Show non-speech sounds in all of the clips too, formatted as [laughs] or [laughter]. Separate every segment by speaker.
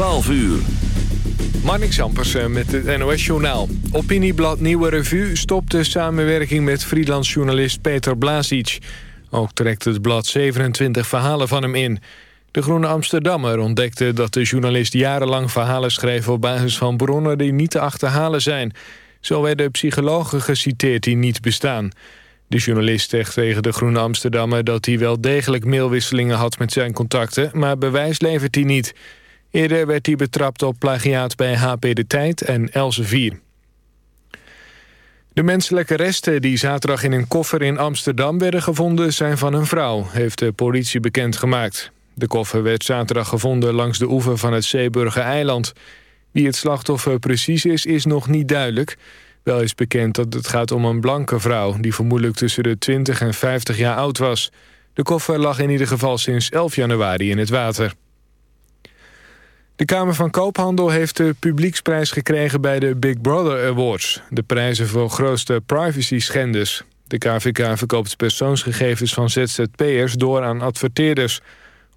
Speaker 1: 12 uur.
Speaker 2: Marnix Ampersen met het NOS-journaal. Opinieblad Nieuwe Revue stopt de samenwerking met freelance-journalist Peter Blazic. Ook trekt het blad 27 verhalen van hem in. De Groene Amsterdammer ontdekte dat de journalist jarenlang verhalen schreef... op basis van bronnen die niet te achterhalen zijn. Zo werden psychologen geciteerd die niet bestaan. De journalist zegt tegen de Groene Amsterdammer... dat hij wel degelijk mailwisselingen had met zijn contacten... maar bewijs levert hij niet... Eerder werd hij betrapt op plagiaat bij HP De Tijd en Elsevier. De menselijke resten die zaterdag in een koffer in Amsterdam werden gevonden... zijn van een vrouw, heeft de politie bekendgemaakt. De koffer werd zaterdag gevonden langs de oever van het Zeeburger eiland. Wie het slachtoffer precies is, is nog niet duidelijk. Wel is bekend dat het gaat om een blanke vrouw... die vermoedelijk tussen de 20 en 50 jaar oud was. De koffer lag in ieder geval sinds 11 januari in het water. De Kamer van Koophandel heeft de publieksprijs gekregen bij de Big Brother Awards. De prijzen voor grootste privacy-schenders. De KVK verkoopt persoonsgegevens van ZZP'ers door aan adverteerders.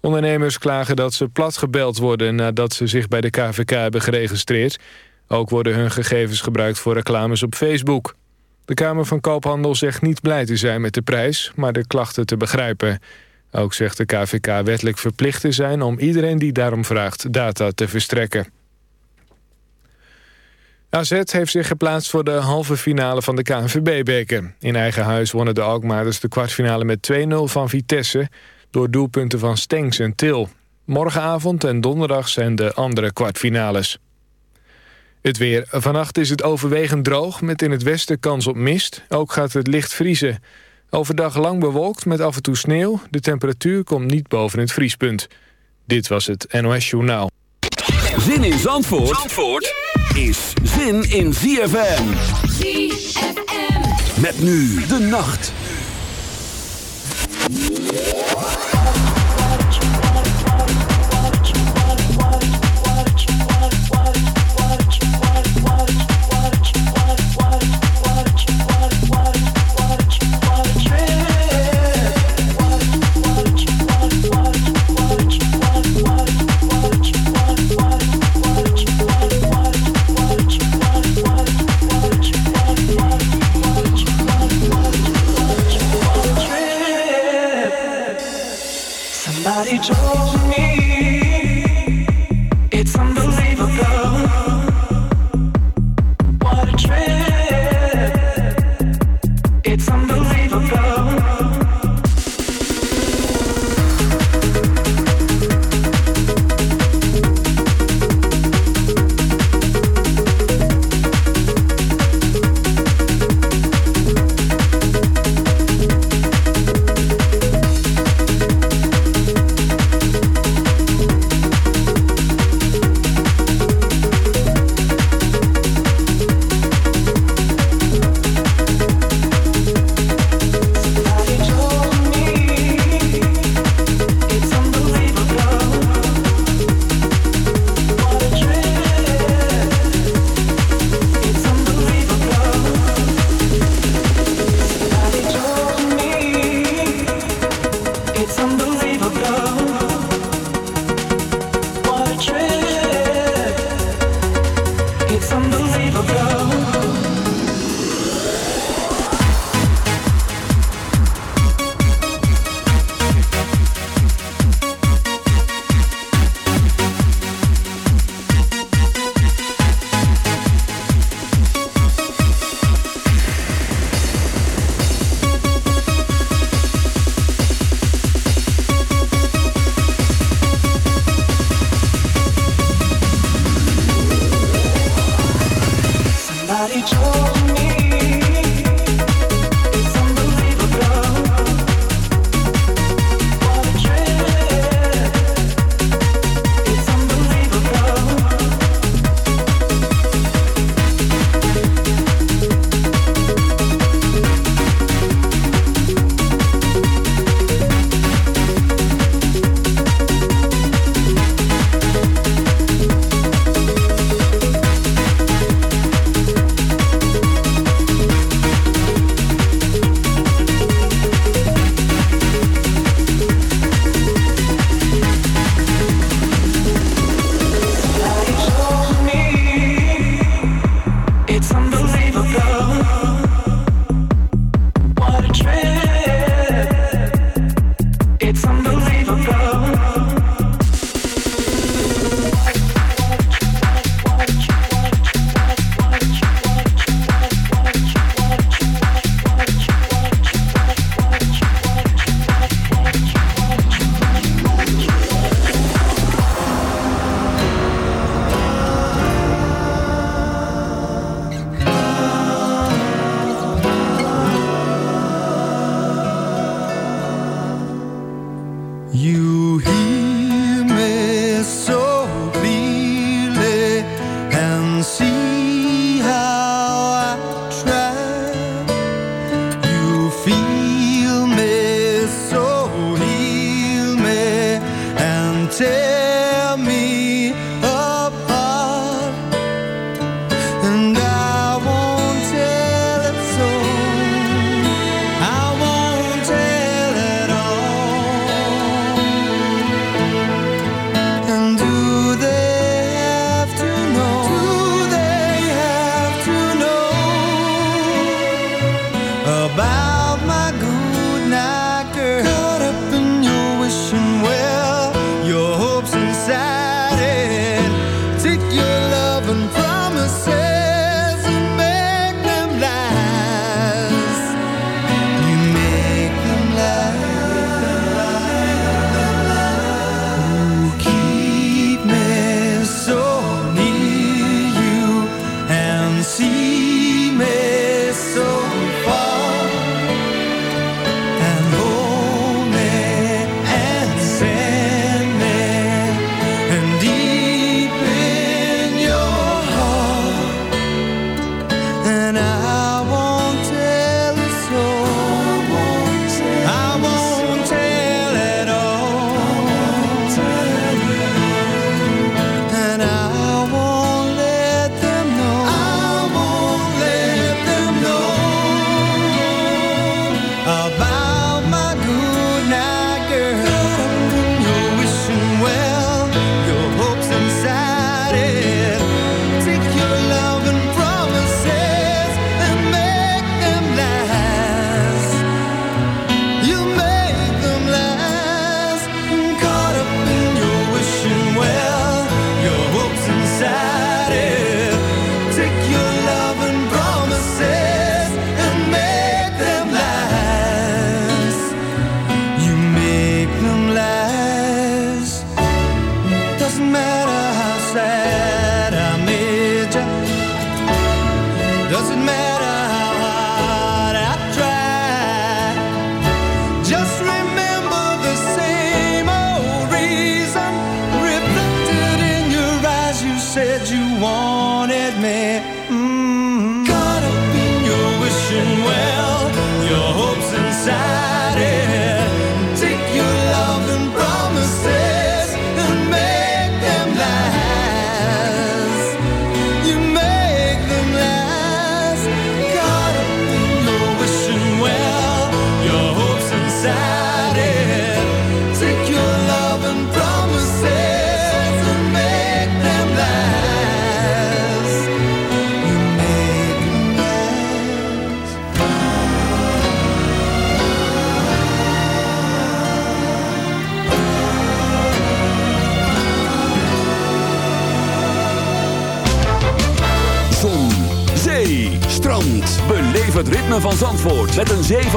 Speaker 2: Ondernemers klagen dat ze platgebeld worden nadat ze zich bij de KVK hebben geregistreerd. Ook worden hun gegevens gebruikt voor reclames op Facebook. De Kamer van Koophandel zegt niet blij te zijn met de prijs, maar de klachten te begrijpen. Ook zegt de KVK wettelijk verplicht te zijn om iedereen die daarom vraagt data te verstrekken. AZ heeft zich geplaatst voor de halve finale van de KNVB-beker. In eigen huis wonnen de Alkmaarders de kwartfinale met 2-0 van Vitesse... door doelpunten van Stenks en Til. Morgenavond en donderdag zijn de andere kwartfinales. Het weer. Vannacht is het overwegend droog met in het westen kans op mist. Ook gaat het licht vriezen. Overdag lang bewolkt met af en toe sneeuw. De temperatuur komt niet boven het vriespunt. Dit was het NOS Journaal.
Speaker 1: Zin in Zandvoort, Zandvoort is zin in ZFM. ZFM. Met nu de nacht.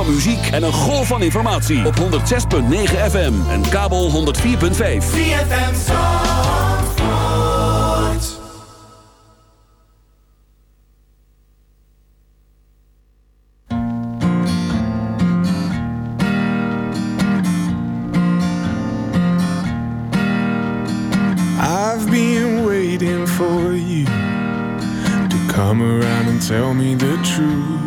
Speaker 1: Van muziek en een golf van informatie. Op 106.9 FM en kabel 104.5.
Speaker 3: ZFM Zandvoort.
Speaker 4: I've been waiting for you to come around and tell me the truth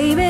Speaker 5: Do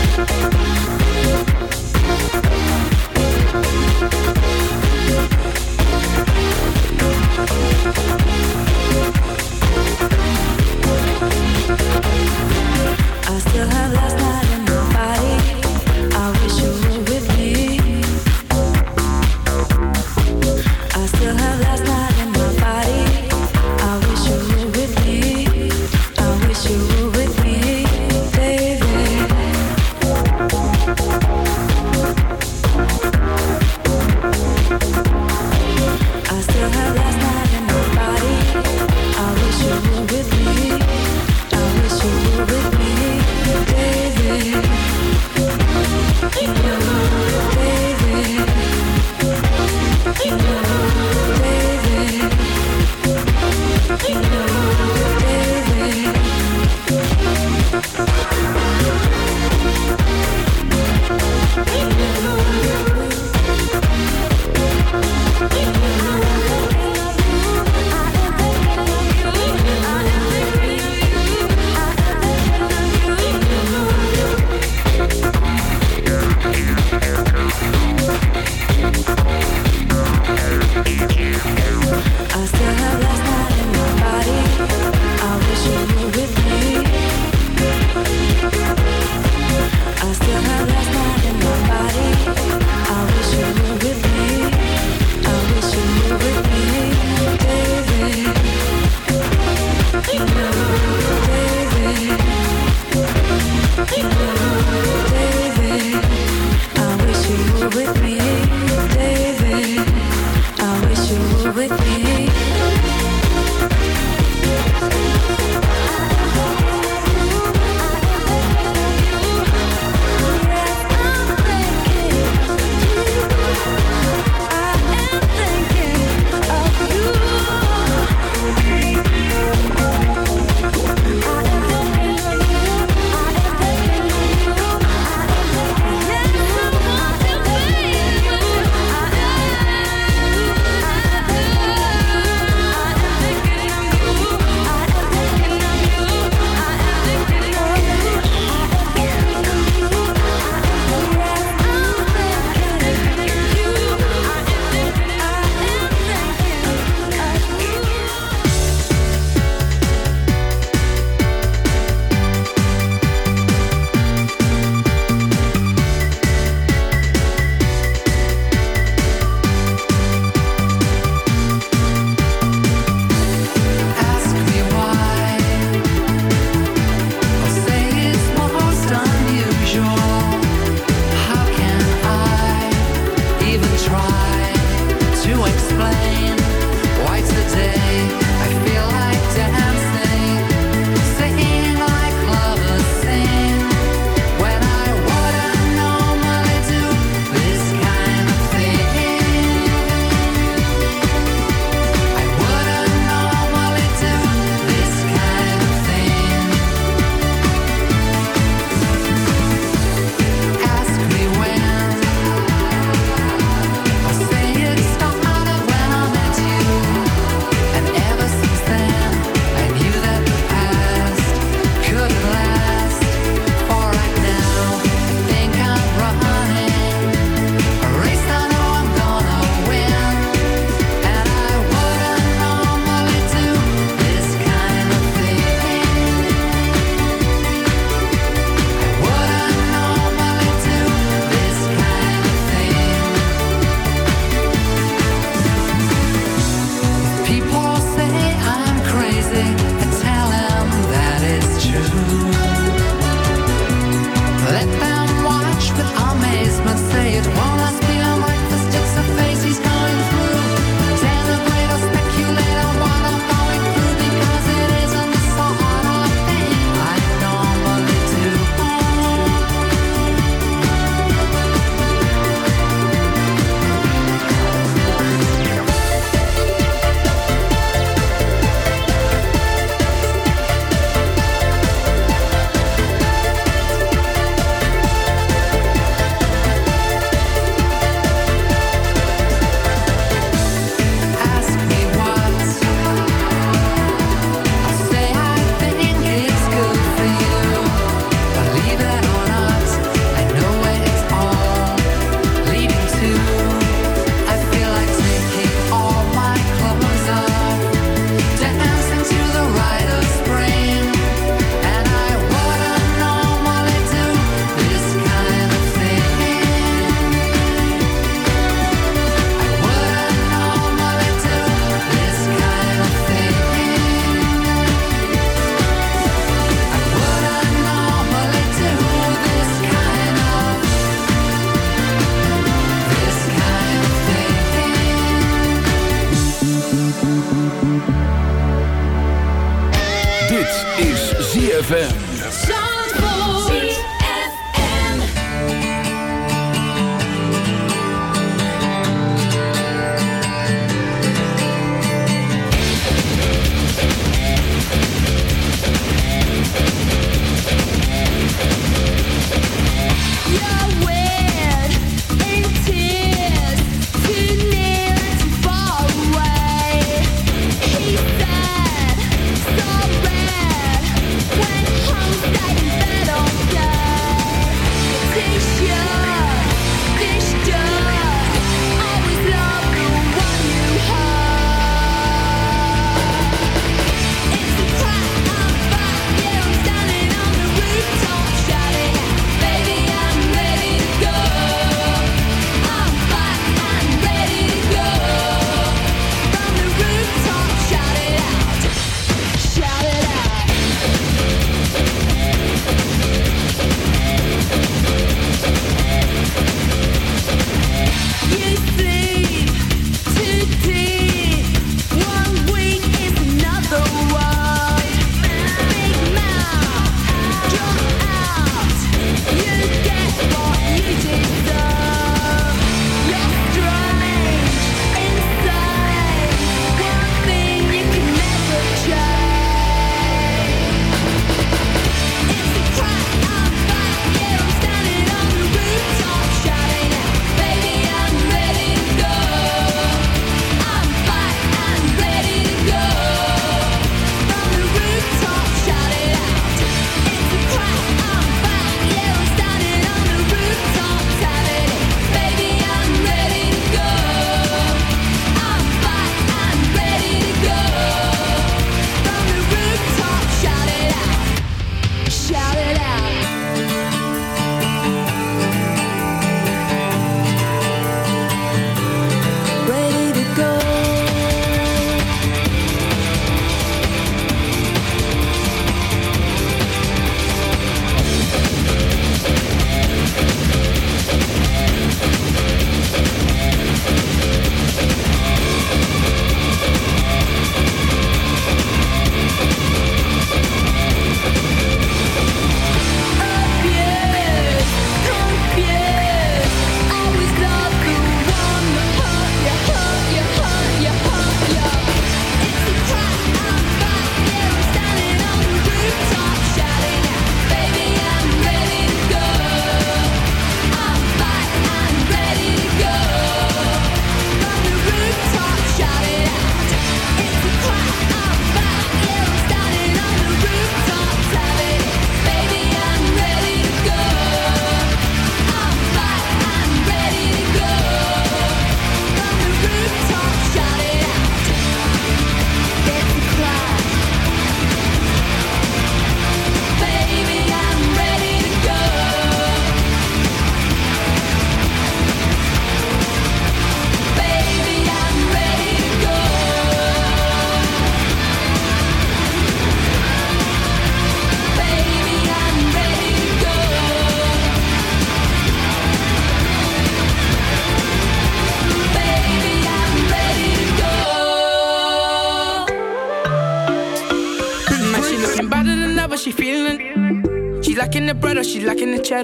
Speaker 6: I
Speaker 7: still have last night in my body.
Speaker 8: I wish you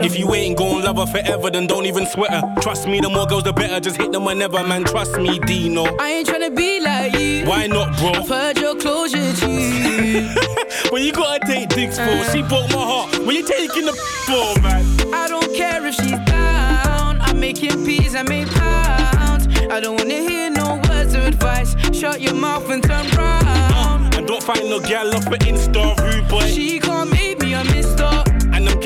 Speaker 8: If you ain't gon' love her forever, then don't even sweat her. Trust me, the more girls, the better. Just hit them whenever, man. Trust me, Deno.
Speaker 9: I ain't tryna be like you.
Speaker 8: Why not, bro?
Speaker 9: I've heard your closure, G. [laughs]
Speaker 8: when you gotta date dicks for, she broke my heart. When you taking the for, man?
Speaker 9: I don't care if she's down. I'm making peas, I make pounds. I don't wanna hear no words of advice. Shut your mouth and turn round. Uh,
Speaker 8: and don't find no gal off an Insta rude boy.
Speaker 9: She can't make me a mister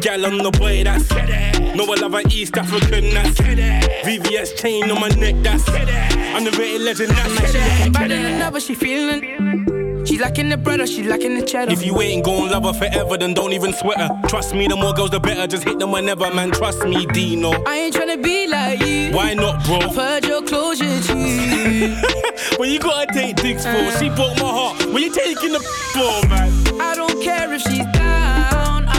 Speaker 8: gal on the boy, that's No, I love an East African, that's VVS chain on my neck, that's I'm the rated legend, that's
Speaker 9: Better than ever, she feeling She lacking the bread or she lacking the cheddar.
Speaker 10: If you ain't gon' love her forever, then don't even sweat her. Trust me, the more girls, the better. Just hit them whenever, man. Trust me, Deno.
Speaker 9: I ain't tryna be like you.
Speaker 10: Why not, bro?
Speaker 9: I've heard your closure, G. [laughs]
Speaker 10: when you gotta take dicks for, she broke my heart. When you taking the [laughs] for, man?
Speaker 9: I don't care if she's down.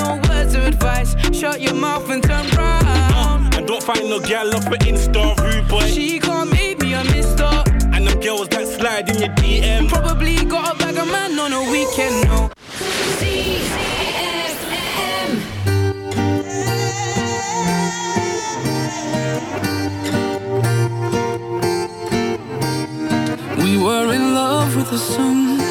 Speaker 9: words of advice. Shut your mouth and turn round.
Speaker 10: Uh, and don't find no gal off an Insta rude boy.
Speaker 9: She can't make me a mister.
Speaker 10: And them girls that slide in your DM.
Speaker 9: Probably got a bag of man on a weekend, no.
Speaker 3: We were in love with the sun.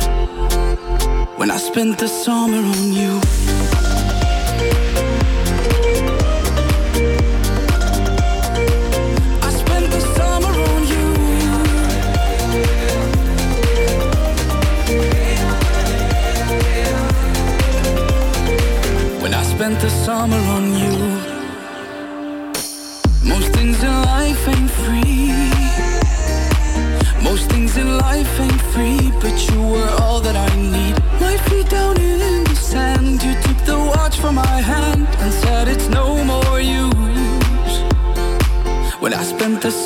Speaker 3: When I spent the summer on you. I spent the summer on you.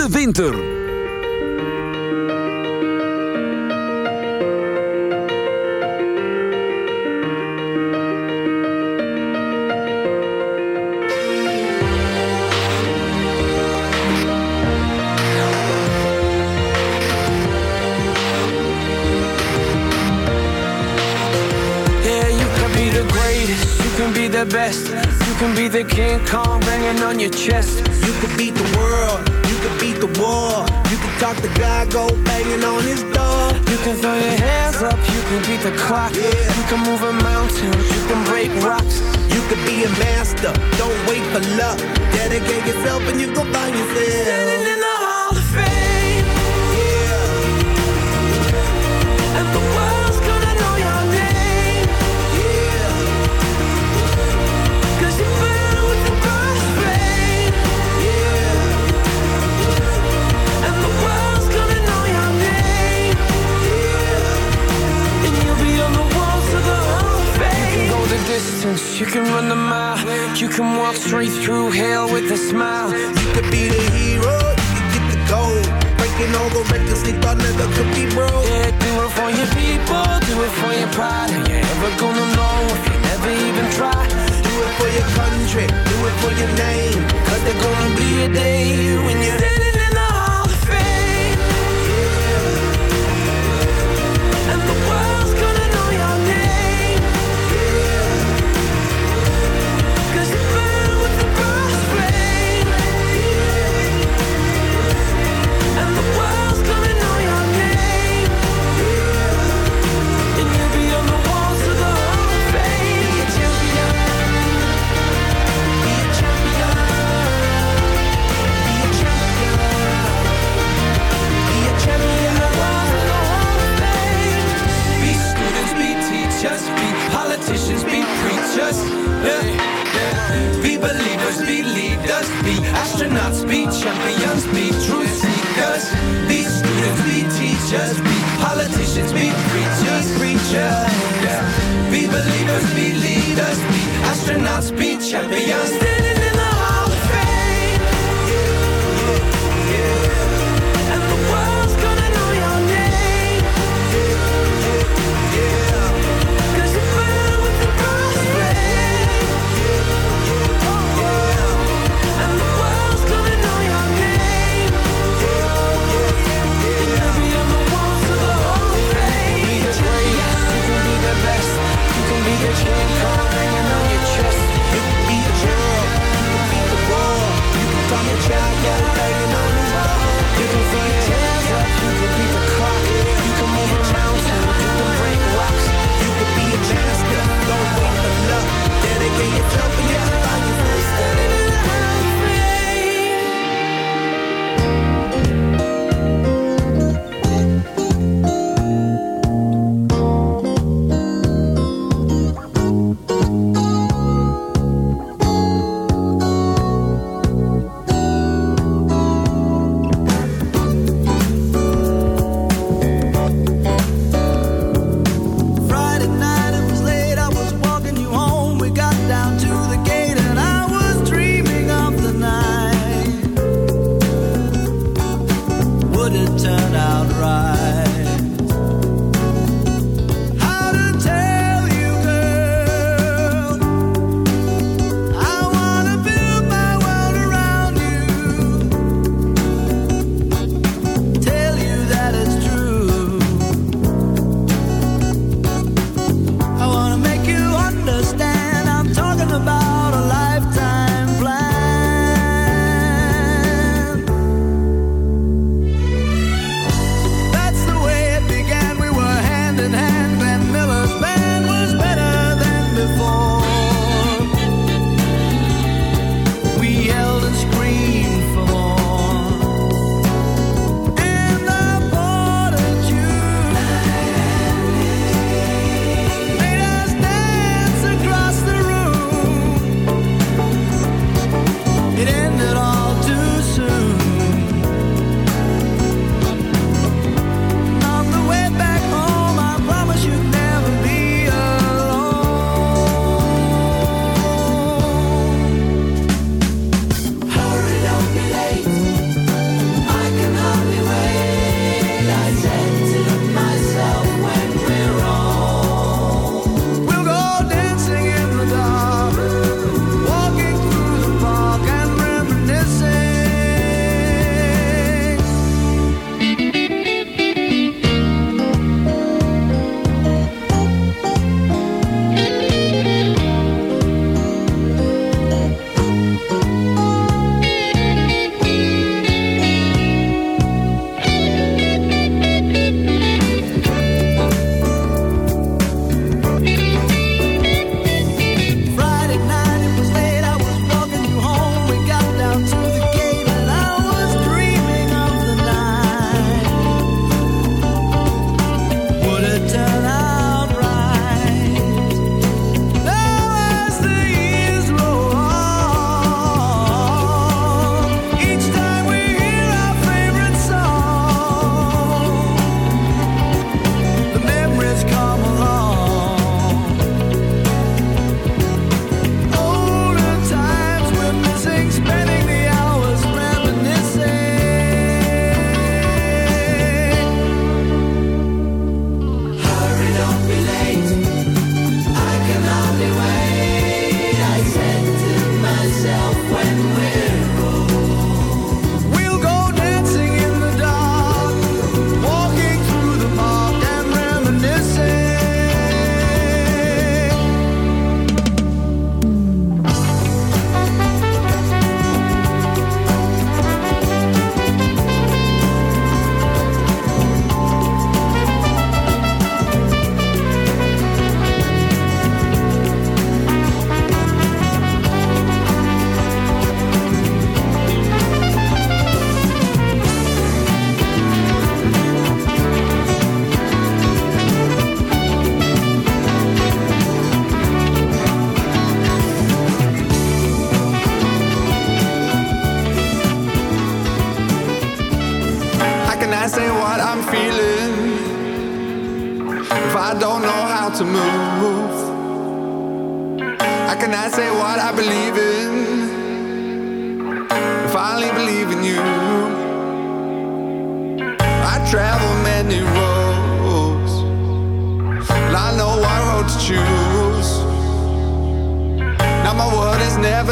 Speaker 11: De winter.
Speaker 12: Can walk straight through hell with a smile.
Speaker 3: You could be the hero, you can get the gold. Breaking all the records they thought never could be broke.
Speaker 12: Yeah, do it for your people, do it for your pride. And you're ever gonna know if you never even try.
Speaker 3: Do it for your country, do it for your name.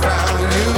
Speaker 4: found you.